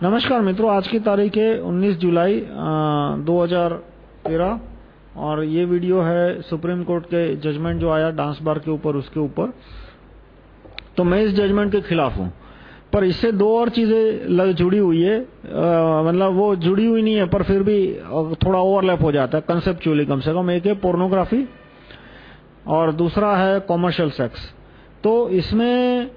नमस्कार मित्रों, आज की तारीख है 19 जुलाई दो हज़ार तेरह, और ये वीडियो है सुप्रीम कोर्ट के जजमेंट जो आया डांस बार के ऊपर, उसके ऊपर। तो मैं इस जजमेंट के खिलाफ हूँ। पर इससे दो और चीज़ें जुड़ी हुई है। मतलब वो जुड़ी हुई नहीं है, पर फिर भी थोड़ा ओवरलैप हो जाता है कंसेप्चुअली कम से कम। एक है पोर्नोग्राफी और दूसरा है कॉमर्शियल सेक्स तो इसमें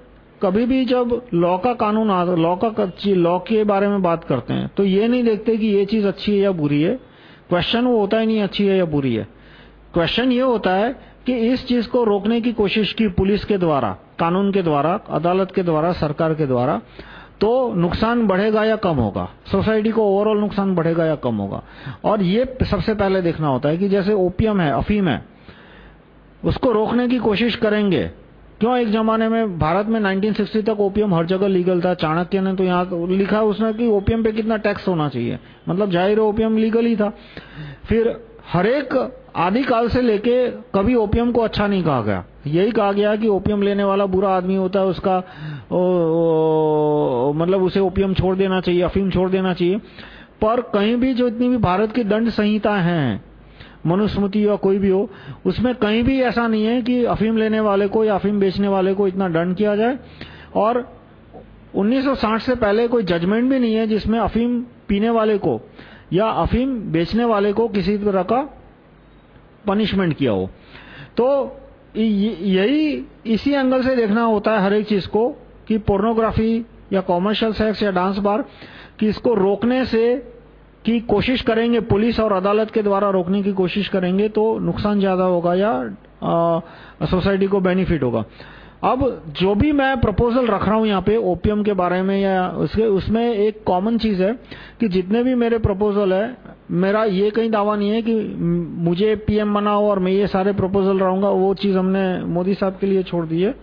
कभी भी जब लॉ का कानून लॉ का लॉ के बारे में बात करते हैं तो ये नहीं देखते कि ये चीज़ अच्छी है या बुरी है। क्वेश्चन वो होता ही नहीं, अच्छी है या बुरी है। क्वेश्चन ये होता है कि इस चीज़ को रोकने की कोशिश की पुलिस के द्वारा, कानून के द्वारा, अदालत के द्वारा, सरकार के द्वारा तो नुकसान बढ़ेगा या कम होगा? सोसाइटी को ओवरऑल नुकसान बढ़ेगा या कम होगा? और ये सबसे पहले देखना होता है कि जैसे ओपियम है, अफीम है, उसको रोकने की कोशिश करेंगे क्यों एक जमाने में भारत में 1960 तक ओपियम हर जगह लीगल था? चाणक्य ने तो यहाँ लिखा उसने कि ओपियम पे कितना टैक्स होना चाहिए। मतलब ज़ाहिर ओपियम लीगल ही था। फिर हर एक आदि काल से लेके कभी ओपियम को अच्छा नहीं कहा गया। यही कहा गया कि ओपियम लेने वाला बुरा आदमी होता है उसका ओ, ओ, मतलब उसे ओपियम छोड़ देना चाहिए अफीम छोड़ देना चाहिए। पर कहीं भी जो इतनी भी भारत की दंड संहिता है मनुस्मृति या कोई भी हो, उसमें कहीं भी ऐसा नहीं है कि अफीम लेने वाले को या अफीम बेचने वाले को इतना दंड किया जाए। और 1960 से पहले कोई जजमेंट भी नहीं है जिसमें अफीम पीने वाले को या अफीम बेचने वाले को किसी तरह का पनिशमेंट किया हो। तो यही इसी एंगल से देखना होता है हर एक चीज़ को कि पोर्नोग्राफी या कॉमर्शियल सेक्स या डांस बार कि इसको रोकने से की कोशिश करेंगे पुलिस और अदालत के द्वारा रोकने की कोशिश करेंगे तो नुकसान ज़्यादा होगा या सोसाइटी को बेनिफिट होगा। अब जो भी मैं प्रपोजल रख रहा हूँ यहाँ पे ओपीएम के बारे में या उसके उसमें एक कॉमन चीज़ है कि जितने भी मेरे प्रपोजल है मेरा ये कहीं दावा नहीं है कि मुझे पीएम बनाओ और मैं ये सारे प्रपोजल रहूँगा वो चीज़ हमने मोदी साहब के लिए छोड़ दी है।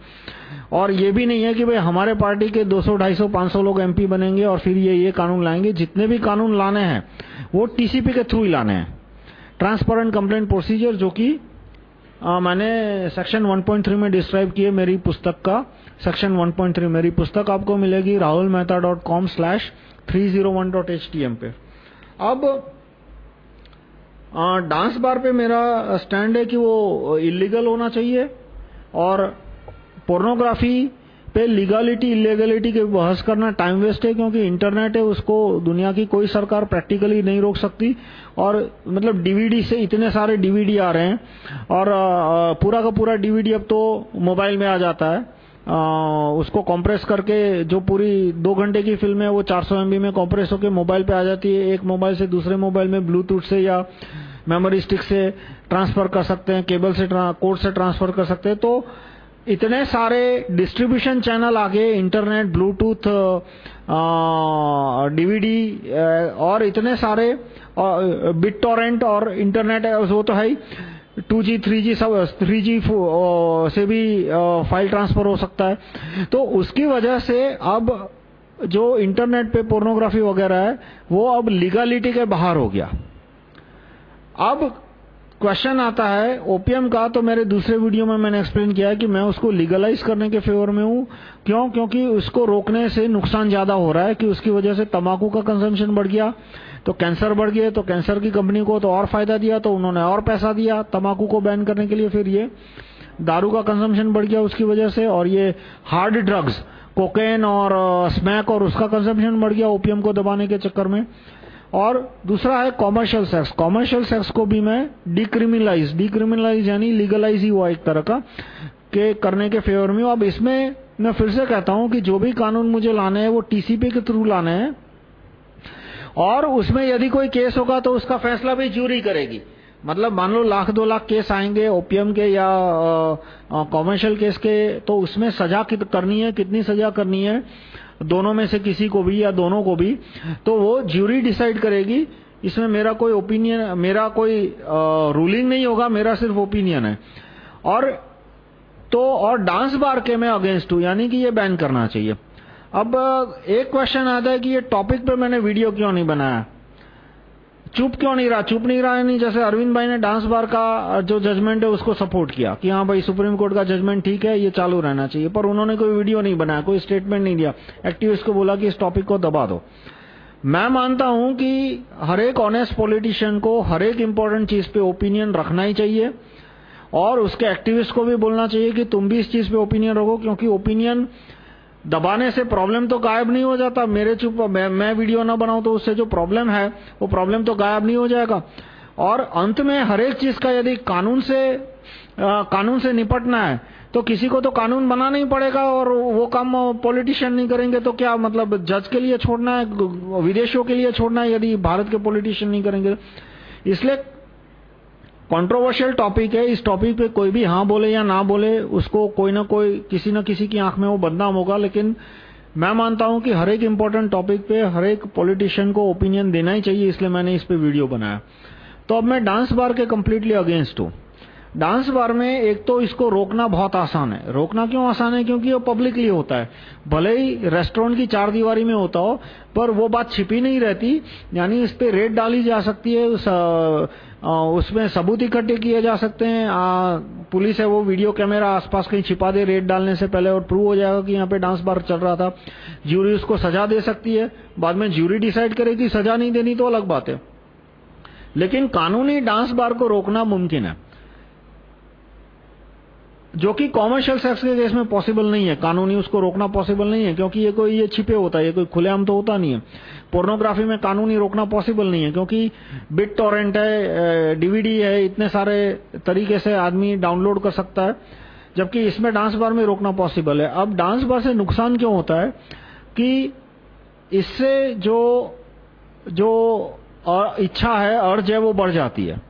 और ये भी नहीं है कि भाई हमारे पार्टी के 200, 250, 500 लोग एमपी बनेंगे और फिर ये ये कानून लाएँगे। जितने भी कानून लाने हैं वो टीसीपी के थ्रू ही लाने हैं। ट्रांसपेरेंट कंप्लेंट प्रोसीजर जो कि मैंने सेक्शन 1.3 में डिस्क्राइब किए मेरी पुस्तक का। सेक्शन 1.3 मेरी पुस्तक आपको मिलेगी Rahul Mehta dot com slash three zero one dot H T M पे। अब आ, डांस बार पे मेरा स्टैंड है कि वो इलीगल होना चाहिए और पोर्नोग्राफी पे लीगलिटी इलीगलिटी के बहस करना टाइम वेस्ट है क्योंकि इंटरनेट है, उसको दुनिया की कोई सरकार प्रैक्टिकली नहीं रोक सकती। और मतलब डीवीडी से इतने सारे डीवीडी आ रहे हैं। और पूरा का पूरा डीवीडी अब तो मोबाइल में आ जाता है। उसको कंप्रेस करके जो पूरी दो घंटे की फ़िल्म है, वो 400 एमबी में कंप्रेस होकर मोबाइल पे आ जाती है। एक मोबाइल से दूसरे मोबाइल में ब्लूटूथ से या मेमोरी स्टिक से ट्रांसफ़र कर सकते हैं केबल से कोड से ट्रांसफ़र कर सकते हैं। तो इतने सारे डिस्ट्रीब्यूशन चैनल आ गए इंटरनेट ब्लूटूथ डीवीडी और इतने सारे बिट टोरेंट और इंटरनेट वो तो है ही। 2G, 3G सब 3G से भी फ़ाइल ट्रांसफ़र हो सकता है। तो उसकी वजह से अब जो इंटरनेट पे पोर्नोग्राफी वगैरह है वो अब लीगलिटी के बाहर हो गया। अब क्वेश्चन आता है ओपीएम का तो मेरे दूसरे वीडियो में मैंने एक्सप्लेन किया है कि मैं उसको लीगलाइज करने के फेवर में हूँ। क्यों? क्योंकि उसको रोकने से नुकसान ज़्यादा हो रहा है कि उसकी वजह से तंबाकू का कंजम्पशन बढ़ गया। तो कैंसर बढ़ गया तो कैंसर की कंपनी को तो और फ़ायदा दिया तो उन्होंने और पैसा दिया। तंबाकू को बैन करने के लिए फिर ये दारू का कंजम्पशन बढ़ गया उसकी वजह से और ये हार्ड ड्रग्स कोकेन और स्मैक और उसका कंजम्पशन बढ़ गया ओपीएम को दबाने के चक्कर में। और दूसरा है कॉमर्शियल सेक्स कॉमर्शियल सेक्स को भी मैं डिक्रिमिनलाइज डिक्रिमिनलाइज यानी लीगलाइज ही हुआ एक तरह का, के करने के फेवर में अब इसमें मैं फिर से कहता हूँ कि जो भी कानून मुझे लाने हैं, वो टीसीपी के थ्रू लाने हैं। और उसमें यदि कोई केस होगा तो उसका फैसला भी जूरी करेगी। मतलब मान लो लाख दो लाख केस आएँगे ओपीएम के या कॉमर्शियल केस के तो उसमें सजा करनी है, कितनी सजा करनी है? दोनों में से किसी को भी या दोनों को भी तो वो ज्यूरी डिसाइड करेगी, इसमें मेरा कोई ओपिनियन मेरा कोई रूलिंग नहीं होगा, मेरा सिर्फ़ ओपिनियन है। और तो और डांस बार के मैं अगेंस्ट हूँ, यानी कि ये बैन करना चाहिए। अब, एक क्वेश्चन आता है कि ये टॉपिक पे मैंने वीडियो क्यों नहीं बनाया? चुप क्यों नहीं रहा? चुप नहीं रहा है नहीं जैसे अरविंद भाई ने डांस बार का जो जजमेंट है उसको सपोर्ट किया कि हाँ भाई सुप्रीम कोर्ट का जजमेंट ठीक है, ये चालू रहना चाहिए। पर उन्होंने कोई वीडियो नहीं बनाया, कोई स्टेटमेंट नहीं दिया। एक्टिविस्ट को बोला कि इस टॉपिक को दबा दो। मैं मानता हूँ कि हर एक ऑनेस्ट पॉलिटिशियन को हर एक इंपॉर्टेंट चीज़ पे ओपिनियन रखना ही चाहिए। और उसके एक्टिविस्ट को भी बोलना चाहिए कि तुम भी इस चीज़ पे ओपिनियन रखो, क्योंकि ओपिनियन दबाने से प्रॉब्लम तो गायब नहीं हो जाता। मेरे चुप मैं, मैं वीडियो ना बनाऊँ तो उससे जो प्रॉब्लम है वो प्रॉब्लम तो गायब नहीं हो जाएगा। और अंत में हर एक चीज़ का यदि कानून से आ, कानून से निपटना है तो किसी को तो कानून बनाना ही पड़ेगा और वो काम पॉलिटिशियन नहीं करेंगे तो क्या मतलब जज के लिए छोड़ना है विदेशों के लिए छोड़ना है यदि भारत के पॉलिटिशियन नहीं करेंगे। इसलिए कंट्रोवर्शियल टॉपिक है। इस टॉपिक पे कोई भी हाँ बोले या ना बोले, उसको कोई ना कोई, किसी न किसी की आँख में वो बदनाम होगा। लेकिन मैं मानता हूँ कि हर एक इंपॉर्टेंट टॉपिक पे हर एक पॉलिटिशियन को ओपिनियन देना ही चाहिए, इसलिए मैंने इस पे वीडियो बनाया। तो अब मैं डांस बार के कम्प्लीटली अगेंस्ट हूँ। डांस बार में एक तो इसको रोकना बहुत आसान है। रोकना क्यों आसान है? क्योंकि वो पब्लिकली होता है। भले ही रेस्टोरेंट की चार दीवारी में होता हो, पर वो बात छिपी नहीं रहती। यानी इस पे रेट डाली जा सकती है उसमें सबूत इकट्ठे किए जा सकते हैं। आ, पुलिस है वो वीडियो कैमरा आसपास कहीं छिपा दे रेड डालने से पहले और प्रूव हो जाएगा कि यहाँ पे डांस बार चल रहा था। ज्यूरी उसको सजा दे सकती है। बाद में ज्यूरी डिसाइड करेगी सजा नहीं देनी तो अलग बात है। लेकिन कानूनी डांस बार को रोकना मुमकिन है। जो कि कॉमर्शियल सेक्स के केस में पॉसिबल नहीं है। कानूनी उसको रोकना पॉसिबल नहीं है, क्योंकि ये कोई, ये छिपे होता है, ये कोई खुलेआम तो होता नहीं है। पोर्नोग्राफी में कानूनी रोकना पॉसिबल नहीं है, क्योंकि बिट टॉरेंट है डीवीडी है, इतने सारे तरीके से आदमी डाउनलोड कर सकता है, जबकि इसमें डांस बार में रोकना पॉसिबल है। अब डांस बार से नुकसान क्यों होता है कि इससे जो जो इच्छा है अर्ज़ है, वो बढ़ जाती है।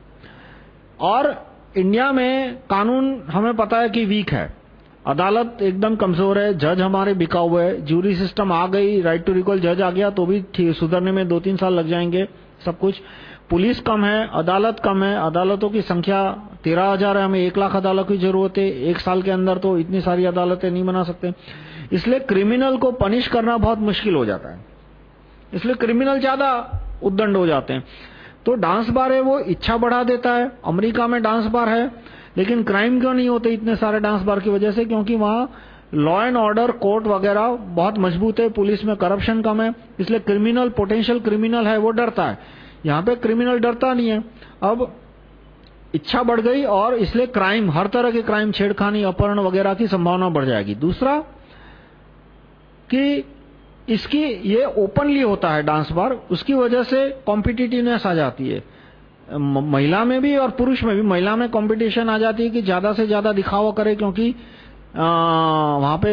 और इंडिया में कानून, हमें पता है कि वीक है। अदालत एकदम कमज़ोर है, जज हमारे बिका हुए है जूरी सिस्टम आ गई राइट टू रिकॉल जज आ गया तो भी सुधरने में दो तीन साल लग जाएँगे, सब कुछ। पुलिस कम है, अदालत कम है, अदालतों की संख्या तेरह हज़ार है, हमें एक लाख अदालत की ज़रूरत है, एक साल के अंदर तो इतनी सारी अदालतें नहीं बना सकते। इसलिए क्रिमिनल को पनिश करना बहुत मुश्किल हो जाता है। इसलिए क्रिमिनल ज़्यादा उद्दंड हो जाते हैं। तो डांस बार है वो इच्छा बढ़ा देता है। अमेरिका में डांस बार है, लेकिन क्राइम क्यों नहीं होते इतने सारे डांस बार की वजह से? क्योंकि वहाँ लॉ एंड ऑर्डर कोर्ट वगैरह बहुत मज़बूत है, पुलिस में करप्शन कम है, इसलिए क्रिमिनल पोटेंशियल क्रिमिनल है, वो डरता है। यहाँ पे क्रिमिनल डरता नहीं है। अब इच्छा बढ़ गई और इसलिए क्राइम हर तरह के क्राइम छेड़खानी, अपहरण वगैरह की संभावना बढ़ जाएगी। दूसरा कि इसकी ये ओपनली होता है डांस बार उसकी वजह से कॉम्पिटिटिवनेस आ जाती है। महिला में भी और पुरुष में भी, महिला में कंपटीशन आ जाती है कि ज़्यादा से ज़्यादा दिखावा करे, क्योंकि वहाँ पे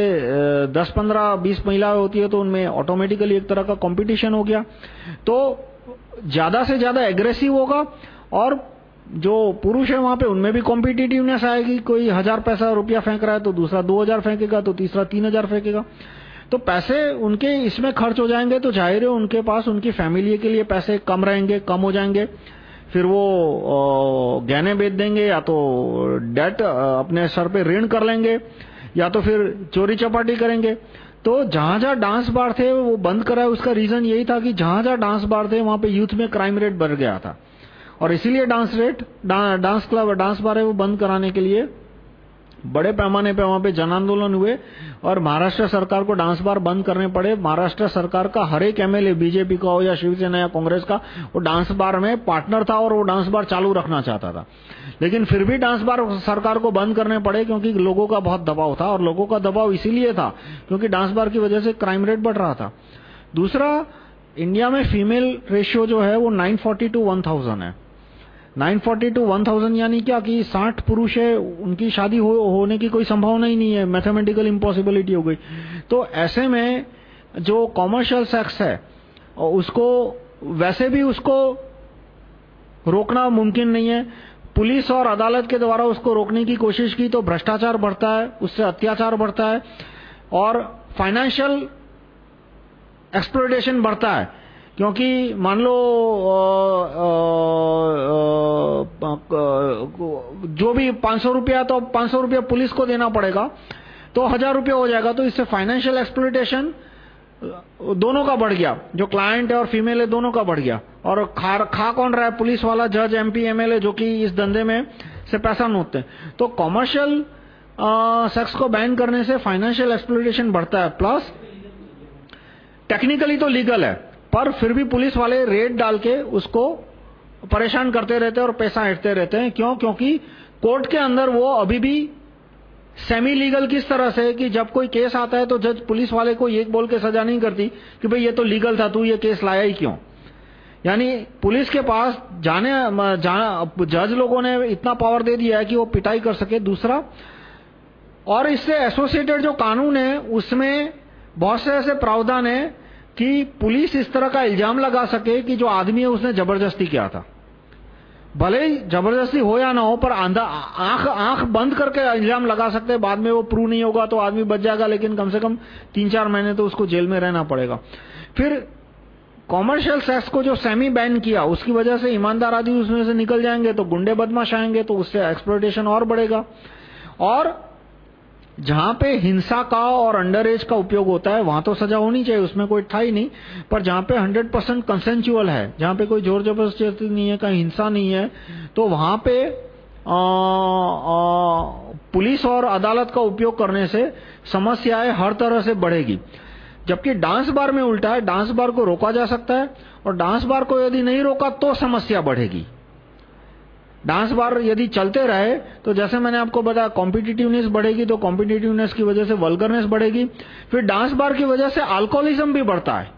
दस पंद्रह बीस महिलाएँ होती है तो उनमें ऑटोमेटिकली एक तरह का कंपटीशन हो गया। तो ज़्यादा से ज़्यादा एग्रेसिव होगा और जो पुरुष है वहाँ पे, उनमें भी कॉम्पिटिटिवनेस आएगी। कोई हज़ार पैसा रुपया फेंक रहा है तो दूसरा दो हज़ार फेंकेगा तो तीसरा तीन हज़ार फेंकेगा। तो पैसे उनके इसमें खर्च हो जाएँगे तो ज़ाहिर है उनके पास उनकी फैमिली के लिए पैसे कम रहेंगे, कम हो जाएँगे। फिर वो गहने बेच देंगे, या तो डेट अपने सर पे ऋण कर लेंगे, या तो फिर चोरी चपाटी करेंगे। तो जहाँ जहाँ डांस बार थे, वो बंद कराए उसका रीजन यही था कि जहाँ जहाँ डांस बार थे, वहाँ पे यूथ में क्राइम रेट बढ़ गया था। और इसीलिए dance rate dance club dance bar है वो बंद कराने के लिए बड़े पैमाने पे वहाँ पे जन आंदोलन हुए और महाराष्ट्र सरकार को डांस बार बंद करने पड़े। महाराष्ट्र सरकार का हर एक एमएलए, बीजेपी का हो या शिवसेना या कांग्रेस का, वो डांस बार में पार्टनर था और वो डांस बार चालू रखना चाहता था। लेकिन फिर भी डांस बार सरकार को बंद करने पड़े क्योंकि लोगों का बहुत दबाव था और लोगों का दबाव इसीलिए था क्योंकि डांस बार की वजह से क्राइम रेट बढ़ रहा था। दूसरा, इंडिया में फीमेल रेशियो जो है वो 940 टू 1000 है। 940 टू 1000 यानी क्या कि 60 पुरुष है उनकी शादी हो, होने की कोई संभावना ही नहीं है मैथमेटिकल इम्पॉसिबिलिटी हो गई। तो ऐसे में जो कॉमर्शियल सेक्स है उसको वैसे भी उसको रोकना मुमकिन नहीं है। पुलिस और अदालत के द्वारा उसको रोकने की कोशिश की तो भ्रष्टाचार बढ़ता है उससे अत्याचार बढ़ता है और फाइनेंशियल एक्सप्लोटेशन बढ़ता है। क्योंकि मान लो जो भी 500 रुपया तो 500 रुपया पुलिस को देना पड़ेगा तो हज़ार रुपया हो जाएगा तो इससे फाइनेंशियल एक्सप्लोटेशन दोनों का बढ़ गया। जो क्लाइंट है और फीमेल है, दोनों का बढ़ गया। और खा खा कौन रहा है? पुलिस वाला जज एमपी एमएलए जो कि इस धंधे में से पैसा नोटते हैं। तो कॉमर्शियल सेक्स को बैन करने से फाइनेंशियल एक्सप्लोटेशन बढ़ता है। प्लस टेक्निकली तो लीगल है। पर फिर भी पुलिस वाले रेड डाल के उसको परेशान करते रहते हैं और पैसा हटते रहते हैं। क्यों? क्योंकि कोर्ट के अंदर वो अभी भी सेमी लीगल किस तरह से कि जब कोई केस आता है तो जज पुलिस वाले को एक बोल के सजा नहीं करती कि भाई ये तो लीगल था, तू ये केस लाया ही क्यों? यानी पुलिस के पास जाने, जाना, जज लोगों ने इतना पावर दे दिया है कि वो पिटाई कर सके दूसरा। और इससे एसोसिएटेड जो कानून है, उसमें बहुत से ऐसे प्रावधान है कि पुलिस इस तरह का इल्ज़ाम लगा सके कि जो आदमी है उसने ज़बरदस्ती किया था। भले ही ज़बरदस्ती हो या ना हो, पर आंधा, आँख आँख बंद करके इल्ज़ाम लगा सकते हैं। बाद में वो प्रूव नहीं होगा तो आदमी बच जाएगा, लेकिन कम से कम तीन चार महीने तो उसको जेल में रहना पड़ेगा। फिर कॉमर्शियल सेक्स को जो सेमी बैन किया, उसकी वजह से ईमानदार आदमी उसमें से निकल जाएँगे तो गुंडे बदमाश आएँगे तो उससे एक्सप्लोटेशन और बढ़ेगा। और जहाँ पे हिंसा का और अंडर एज का उपयोग होता है वहाँ तो सजा होनी चाहिए उसमें कोई था ही नहीं। पर जहाँ पे 100 परसेंट कंसेंचुअल है जहाँ पे कोई ज़ोर ज़बरदस्ती नहीं है कहीं हिंसा नहीं है तो वहाँ पे आ, आ, पुलिस और अदालत का उपयोग करने से समस्याएँ हर तरह से बढ़ेगी। जबकि डांस बार में उल्टा है डांस बार को रोका जा सकता है और डांस बार को यदि नहीं रोका तो समस्या बढ़ेगी। डांस बार यदि चलते रहे तो जैसे मैंने आपको बताया कॉम्पिटिटिवनेस बढ़ेगी तो कॉम्पिटिटिवनेस की वजह से वल्गरनेस बढ़ेगी। फिर डांस बार की वजह से अल्कोहलिज्म भी बढ़ता है।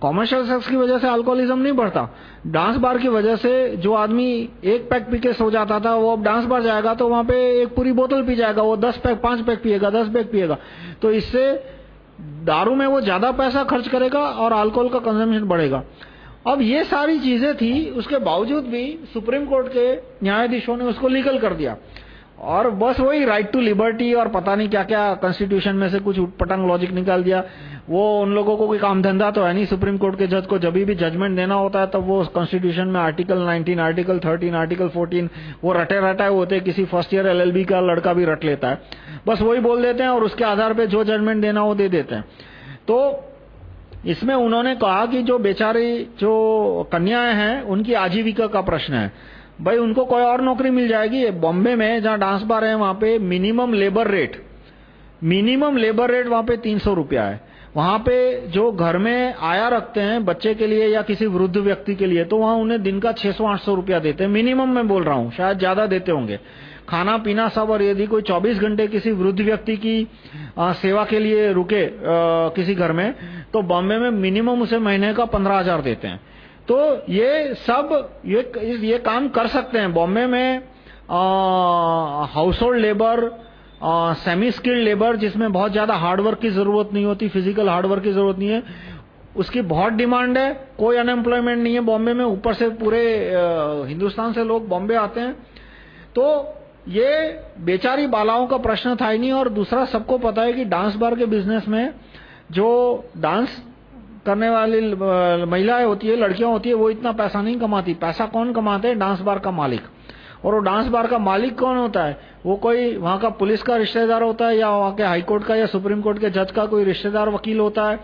कॉमर्शियल सेक्स की वजह से अल्कोहलिज्म नहीं बढ़ता। डांस बार की वजह से जो आदमी एक पैक पी के सो जाता था, वो अब डांस बार जाएगा तो वहाँ पे एक पूरी बोतल पी जाएगा, वो दस पैक, पाँच पैक पिएगा, दस पैक पिएगा। तो इससे दारू में वो ज़्यादा पैसा खर्च करेगा और अल्कोहल का कंजम्पशन बढ़ेगा। अब ये सारी चीज़ें थी उसके बावजूद भी सुप्रीम कोर्ट के न्यायाधीशों ने उसको लीगल कर दिया। और बस वही राइट टू लिबर्टी और पता नहीं क्या क्या कॉन्स्टिट्यूशन में से कुछ पटंग लॉजिक निकाल दिया। वो उन लोगों को कोई काम धंधा तो है नहीं सुप्रीम कोर्ट के जज को जब भी जजमेंट देना होता है तब वो कॉन्स्टिट्यूशन में आर्टिकल 19, आर्टिकल 13, आर्टिकल 14 वो रटे रटाए होते किसी फ़र्स्ट ईयर एलएलबी का लड़का भी रट लेता है। बस वही बोल देते हैं और उसके आधार पर जो जजमेंट देना वो दे देते हैं। तो इसमें उन्होंने कहा कि जो बेचारी, जो कन्याएँ हैं, उनकी आजीविका का प्रश्न है। भाई, उनको कोई और नौकरी मिल जाएगी? बॉम्बे में जहाँ डांस बार है, वहाँ पे minimum labour rate minimum labour rate वहाँ पे तीन सौ रुपया है। वहाँ पे जो घर में आया रखते हैं बच्चे के लिए या किसी वृद्ध व्यक्ति के लिए तो वहाँ उन्हें दिन का 600-800 रुपया देते हैं। मिनिमम मैं बोल रहा हूँ, शायद ज़्यादा देते होंगे। खाना पीना सब और यदि कोई 24 घंटे किसी वृद्ध व्यक्ति की आ, सेवा के लिए रुके आ, किसी घर में तो बॉम्बे में मिनिमम उसे महीने का पंद्रह हज़ार देते हैं। तो ये सब ये ये काम कर सकते हैं। बॉम्बे में household labour semi skilled labour जिसमें बहुत ज़्यादा हार्डवर्क की ज़रूरत नहीं होती फ़िज़िकल हार्डवर्क की ज़रूरत नहीं है उसकी बहुत डिमांड है। कोई अनएम्प्लॉयमेंट नहीं है बॉम्बे में। ऊपर से पूरे हिंदुस्तान से लोग बॉम्बे आते हैं। तो ये बेचारी बालाओं का प्रश्न था ही नहीं, और दूसरा सबको पता है कि डांस बार के बिज़नेस में जो डांस करने वाली महिलाएँ होती है, लड़कियाँ होती है, वो इतना पैसा नहीं कमाती। पैसा कौन कमाते हैं? डांस बार का मालिक। और वो डांस बार का मालिक कौन होता है? वो कोई वहाँ का पुलिस का रिश्तेदार होता है, या वहाँ के हाईकोर्ट का, या सुप्रीम कोर्ट के जज का कोई रिश्तेदार वकील होता है,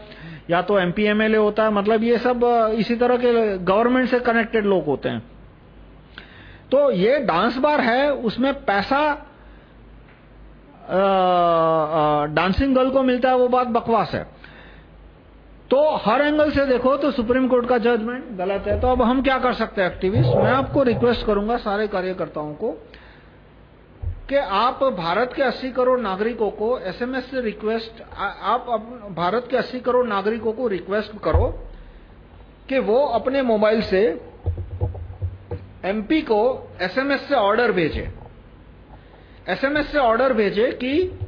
या तो एमपी एमएलए होता है। मतलब ये सब इसी तरह के गवर्नमेंट से कनेक्टेड लोग होते हैं। तो ये डांस बार है, उसमें पैसा डांसिंग गर्ल को मिलता है, वो बात बकवास है। तो हर एंगल से देखो तो सुप्रीम कोर्ट का जजमेंट गलत है। तो अब हम क्या कर सकते हैं एक्टिविस्ट मैं आपको रिक्वेस्ट करूँगा सारे कार्यकर्ताओं को कि आप भारत के 80 करोड़ नागरिकों को एसएमएस से रिक्वेस्ट आप भारत के 80 करोड़ नागरिकों को रिक्वेस्ट करो कि वो अपने मोबाइल से एमपी को एसएमएस से ऑर्डर भेजे। एसएमएस से ऑर्डर भेजे कि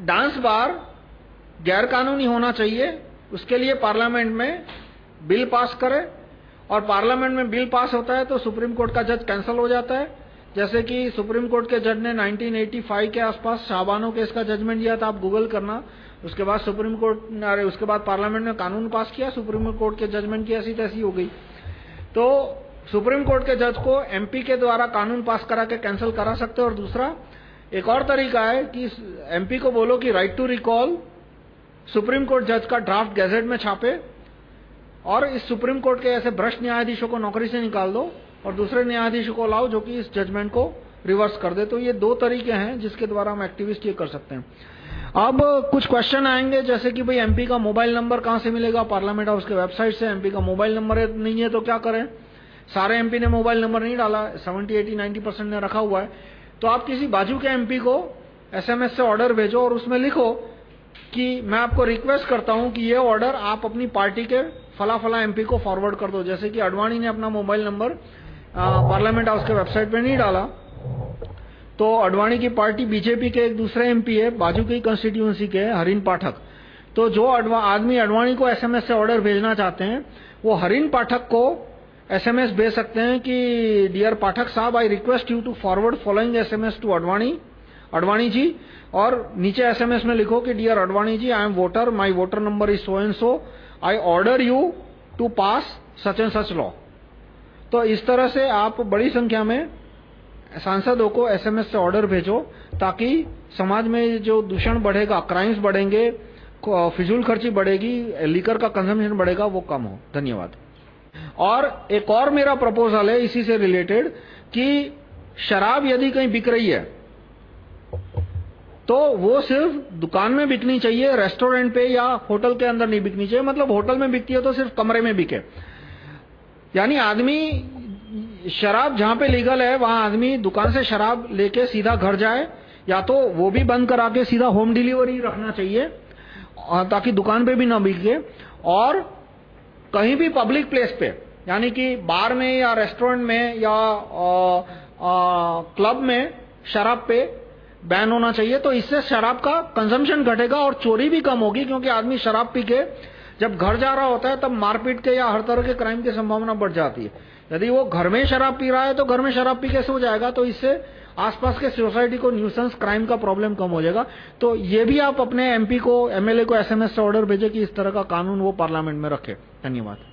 डांस बार गैरकानूनी होना चाहिए, उसके लिए पार्लियामेंट में बिल पास करे। और पार्लियामेंट में बिल पास होता है तो सुप्रीम कोर्ट का जज कैंसिल हो जाता है। जैसे कि सुप्रीम कोर्ट के जज ने 1985 के आसपास शाहबानो केस का जजमेंट दिया था, आप गूगल करना। उसके बाद सुप्रीम कोर्ट अरे, उसके बाद पार्लियामेंट ने कानून पास किया, सुप्रीम कोर्ट के जजमेंट की ऐसी तैसी हो गई। तो सुप्रीम कोर्ट के जज को एमपी के द्वारा कानून पास करा के कैंसिल करा सकते और दूसरा, एक और तरीका है कि एमपी को बोलो कि right to recall Supreme Court जज का ड्राफ्ट गैजेट में छापे और इस सुप्रीम कोर्ट के ऐसे भ्रष्ट न्यायाधीशों को नौकरी से निकाल दो। और दूसरे न्यायाधीश को लाओ जो कि इस जजमेंट को रिवर्स कर दे। तो ये दो तरीके हैं जिसके द्वारा हम एक्टिविस्ट ये कर सकते हैं। अब कुछ क्वेश्चन आएँगे जैसे कि भाई एमपी का मोबाइल नंबर कहाँ से मिलेगा? पार्लियामेंट हाउस के वेबसाइट से एमपी का मोबाइल नंबर नहीं है तो क्या करें? सारे एमपी ने मोबाइल नंबर नहीं डाला 70, 80, 90 परसेंट ने रखा हुआ है। तो आप किसी बाजू के एमपी को एसएमएस से ऑर्डर भेजो और उसमें लिखो कि मैं आपको रिक्वेस्ट करता हूँ कि ये ऑर्डर आप अपनी पार्टी के फला फला एमपी को फॉरवर्ड कर दो। जैसे कि अडवाणी ने अपना मोबाइल नंबर पार्लियामेंट हाउस के वेबसाइट पे नहीं डाला। तो अडवाणी की पार्टी बीजेपी के एक दूसरे एमपी है, बाजू की कंस्टिट्यूएंसी के हरिन पाठक। तो जो आदमी अडवाणी को एसएमएस से ऑर्डर भेजना चाहते हैं, वो हरिन पाठक को एसएमएस भेज सकते हैं कि dear Pathak sahab I request you to forward following SMS to Advani Advani ji, और नीचे एसएमएस में लिखो कि dear Advani ji I am voter my voter number is so and so I order you to pass such and such law तो इस तरह से आप बड़ी संख्या में सांसदों को एसएमएस से ऑर्डर भेजो, ताकि समाज में जो दूषण बढ़ेगा क्राइम्स बढ़ेंगे फिजूल खर्ची बढ़ेगी लीकर का कंजम्पशन बढ़ेगा, वो कम हो। धन्यवाद। और एक और मेरा प्रपोजल है, इसी से रिलेटेड कि शराब यदि कहीं बिक रही है तो वो सिर्फ़ दुकान में बिकनी चाहिए रेस्टोरेंट पे या होटल के अंदर नहीं बिकनी चाहिए। मतलब होटल में बिकती है तो सिर्फ़ कमरे में बिके। यानी आदमी शराब जहाँ पे लीगल है वहाँ आदमी दुकान से शराब लेके सीधा घर जाए या तो वो भी बंद करा के सीधा होम डिलीवरी रखना चाहिए ताकि दुकान पे भी ना बिके। और कहीं भी पब्लिक प्लेस पे यानी कि बार में या रेस्टोरेंट में या आ, आ, क्लब में शराब पे बैन होना चाहिए तो इससे शराब का कंजम्पशन घटेगा और चोरी भी कम होगी क्योंकि आदमी शराब पी के जब घर जा रहा होता है, तब मारपीट के या हर तरह के क्राइम की संभावना बढ़ जाती है। यदि वो घर में शराब पी रहा है तो घर में शराब पी कैसे हो जाएगा? तो इससे आसपास के सोसाइटी को न्यूसेंस क्राइम का प्रॉब्लम कम हो जाएगा। तो ये भी आप अपने एमपी को एमएलए को एसएमएस से ऑर्डर भेजे कि इस तरह का कानून वो पार्लियामेंट में रखे। धन्यवाद।